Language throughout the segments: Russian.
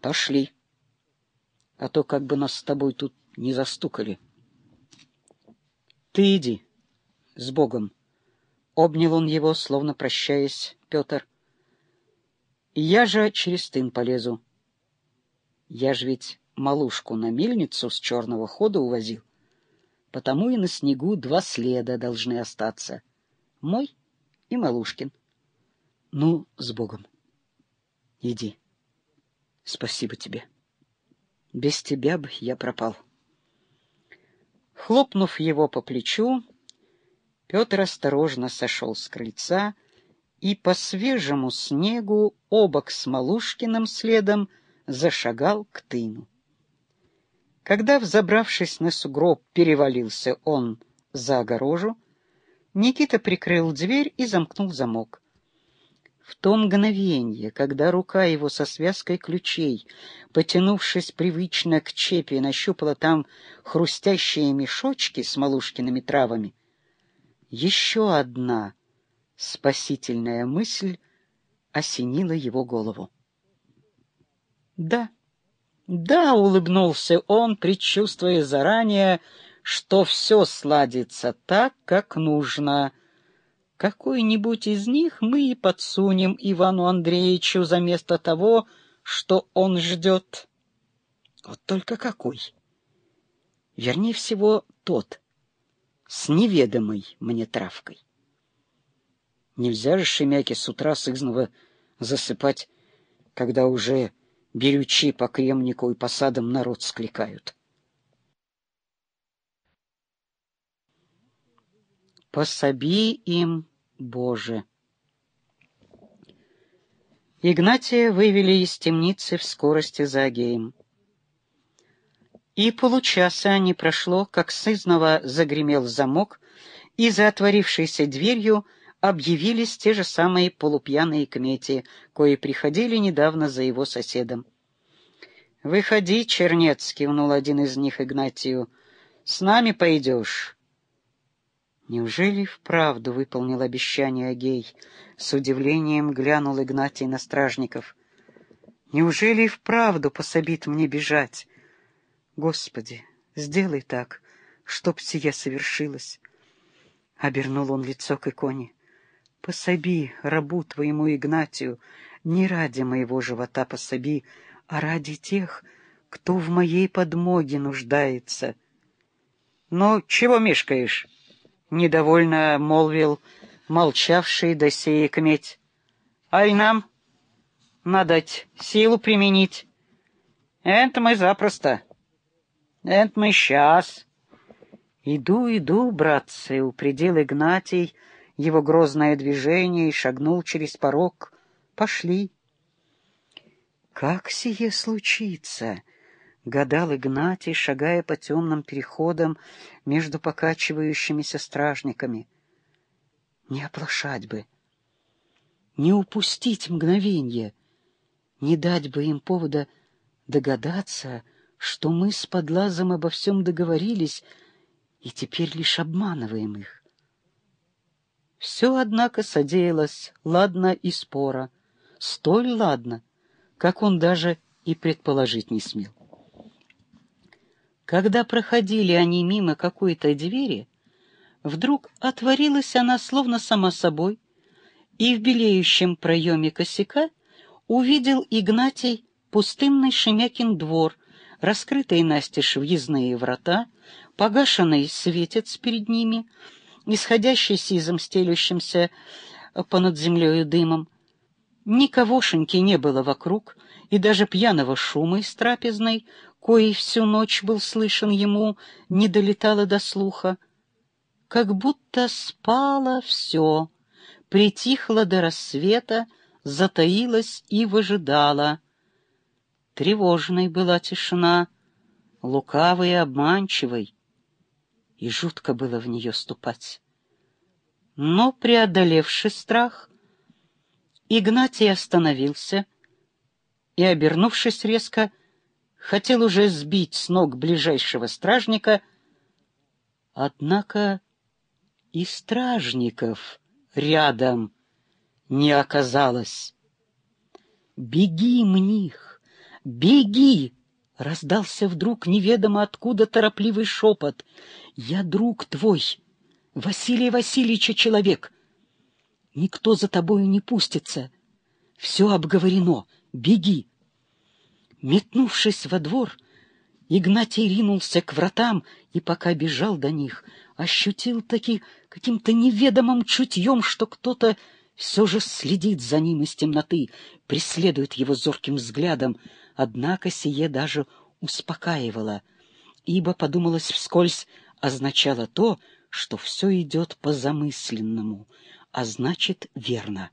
Пошли, а то как бы нас с тобой тут не застукали. Ты иди, с Богом. Обнял он его, словно прощаясь, Петр. Я же через тын полезу. Я ж ведь малушку на мельницу с черного хода увозил. Потому и на снегу два следа должны остаться. Мой и Малушкин. Ну, с Богом. Иди. Спасибо тебе. Без тебя бы я пропал. Хлопнув его по плечу, Петр осторожно сошел с крыльца и по свежему снегу обок с Малушкиным следом зашагал к тыну. Когда, взобравшись на сугроб, перевалился он за огорожу, Никита прикрыл дверь и замкнул замок. В то мгновение, когда рука его со связкой ключей, потянувшись привычно к чепе, нащупала там хрустящие мешочки с малушкиными травами, еще одна спасительная мысль осенила его голову. Да, да, улыбнулся он, предчувствуя заранее, что все сладится так, как нужно. Какой-нибудь из них мы и подсунем Ивану Андреевичу за место того, что он ждет. Вот только какой? Вернее всего, тот, с неведомой мне травкой. Нельзя же Шемяке с утра сызнова засыпать, когда уже берючи по кремнику и посадам народ скликают. Пособи им, Боже! Игнатия вывели из темницы в скорости за Агеем. И получаса не прошло, как сызново загремел замок, и за отворившейся дверью объявились те же самые полупьяные кмети, кои приходили недавно за его соседом. — Выходи, Чернец, — кивнул один из них Игнатию, — с нами пойдешь. Неужели вправду выполнил обещание Агей? С удивлением глянул Игнатий на стражников. Неужели вправду пособит мне бежать? Господи, сделай так, чтоб сия совершилось. Обернул он лицо к иконе. Пособи рабу твоему Игнатию, не ради моего живота пособи, а ради тех, кто в моей подмоге нуждается. — Ну, чего мешкаешь? — недовольно молвил молчавший до сей кметь. — Ай нам надать силу применить. Это мы запросто. Это мы сейчас. — Иду, иду, братцы, — упредил Игнатий, — его грозное движение и шагнул через порог. «Пошли». «Как сие случится?» — гадал Игнатий, шагая по темным переходам между покачивающимися стражниками. «Не оплошать бы, не упустить мгновенье, не дать бы им повода догадаться, что мы с подлазом обо всем договорились и теперь лишь обманываем их. Все, однако, содеялось ладно и спора, столь ладно, как он даже и предположить не смел. Когда проходили они мимо какой-то двери, вдруг отворилась она словно сама собой, и в белеющем проеме косяка увидел Игнатий пустынный Шемякин двор, раскрытые настежь въездные врата, погашенный светец перед ними — исходящий сизом стелющимся понад землею дымом. Никогошеньки не было вокруг, и даже пьяного шума из трапезной, коей всю ночь был слышен ему, не долетало до слуха. Как будто спало все, притихло до рассвета, затаилось и выжидало. Тревожной была тишина, лукавой и обманчивой, и жутко было в нее ступать. Но, преодолевший страх, Игнатий остановился и, обернувшись резко, хотел уже сбить с ног ближайшего стражника, однако и стражников рядом не оказалось. «Беги, мних!» Беги!» Раздался вдруг неведомо откуда торопливый шепот. «Я друг твой, Василий Васильевича человек. Никто за тобою не пустится. Все обговорено. Беги!» Метнувшись во двор, Игнатий ринулся к вратам и, пока бежал до них, ощутил таки каким-то неведомым чутьем, что кто-то все же следит за ним из темноты, преследует его зорким взглядом, однако сие даже успокаивало, ибо, подумалось вскользь, означало то, что все идет по замысленному, а значит, верно.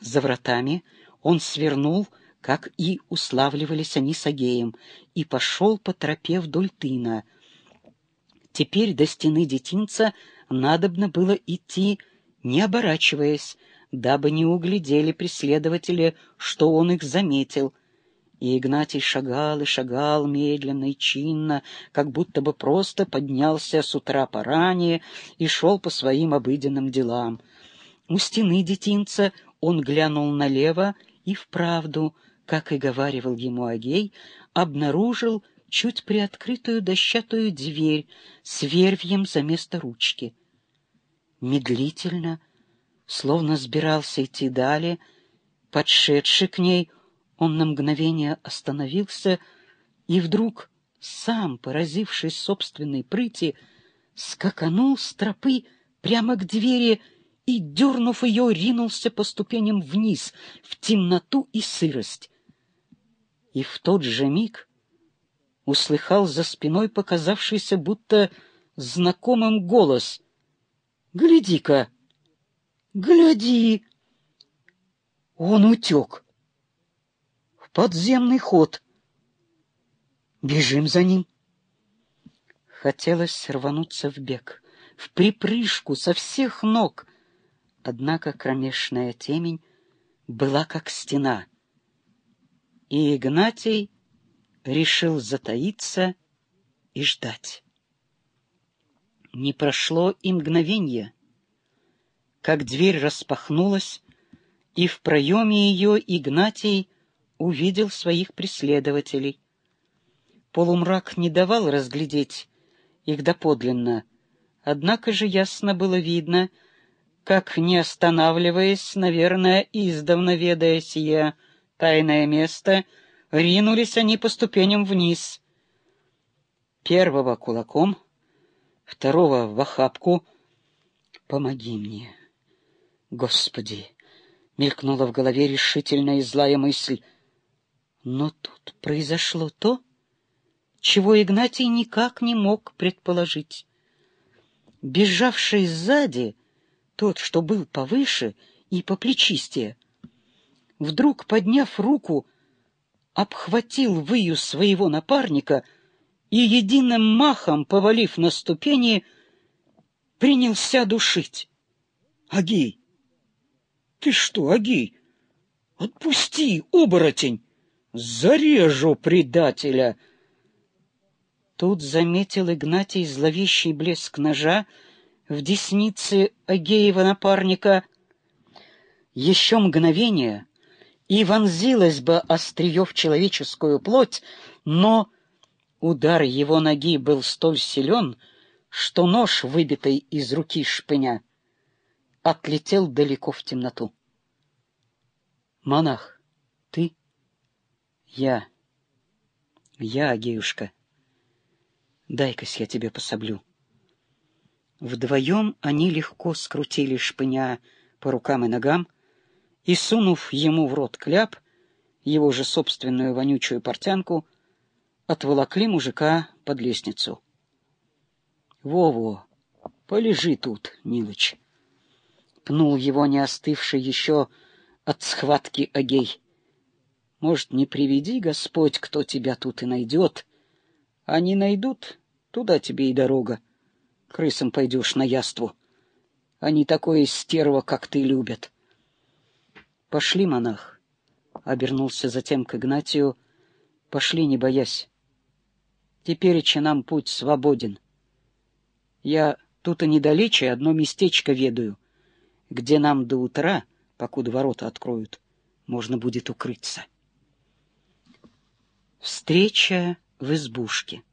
За вратами он свернул, как и уславливались они с Агеем, и пошел по тропе вдоль тына. Теперь до стены детинца надобно было идти не оборачиваясь, дабы не углядели преследователи, что он их заметил. И Игнатий шагал и шагал медленно и чинно, как будто бы просто поднялся с утра поранее и шел по своим обыденным делам. У стены детинца он глянул налево и вправду, как и говаривал ему Агей, обнаружил чуть приоткрытую дощатую дверь с вервьем за место ручки медлительно, словно собирался идти далее, подшедший к ней, он на мгновение остановился и вдруг, сам поразившись собственной прыти, скаканул с тропы прямо к двери и, дернув ее, ринулся по ступеням вниз, в темноту и сырость. И в тот же миг услыхал за спиной показавшийся будто знакомым голос, Гляди-ка! Гляди! Он утек. В подземный ход. Бежим за ним. Хотелось рвануться в бег, в припрыжку со всех ног. Однако кромешная темень была как стена. И Игнатий решил затаиться и ждать. Не прошло и мгновенье, как дверь распахнулась, и в проеме ее Игнатий увидел своих преследователей. Полумрак не давал разглядеть их доподлинно, однако же ясно было видно, как, не останавливаясь, наверное, издавна ведая сие тайное место, ринулись они по ступеням вниз. Первого кулаком, второго в охапку. «Помоги мне, Господи!» — мелькнула в голове решительная и злая мысль. Но тут произошло то, чего Игнатий никак не мог предположить. Бежавший сзади, тот, что был повыше и поплечистее, вдруг, подняв руку, обхватил выю своего напарника — и единым махом, повалив на ступени, принялся душить. — Агей! Ты что, Агей? Отпусти, оборотень! Зарежу предателя! Тут заметил Игнатий зловещий блеск ножа в деснице Агеева напарника. Еще мгновение, и вонзилось бы острие в человеческую плоть, но Удар его ноги был столь силен, что нож, выбитый из руки шпыня, отлетел далеко в темноту. «Монах, ты?» «Я. Я, Агеюшка. Дай-кась я тебе пособлю». Вдвоем они легко скрутили шпыня по рукам и ногам и, сунув ему в рот кляп, его же собственную вонючую портянку, отволокли мужика под лестницу. «Во-во, полежи тут, Нилыч!» Пнул его не остывший еще от схватки Агей. «Может, не приведи, Господь, кто тебя тут и найдет, а не найдут, туда тебе и дорога. Крысам пойдешь на яству. Они такое стерво, как ты, любят». «Пошли, монах!» — обернулся затем к Игнатию. «Пошли, не боясь. Тепереча нам путь свободен. Я тут и недалече одно местечко ведаю, где нам до утра, покуда ворота откроют, можно будет укрыться. Встреча в избушке.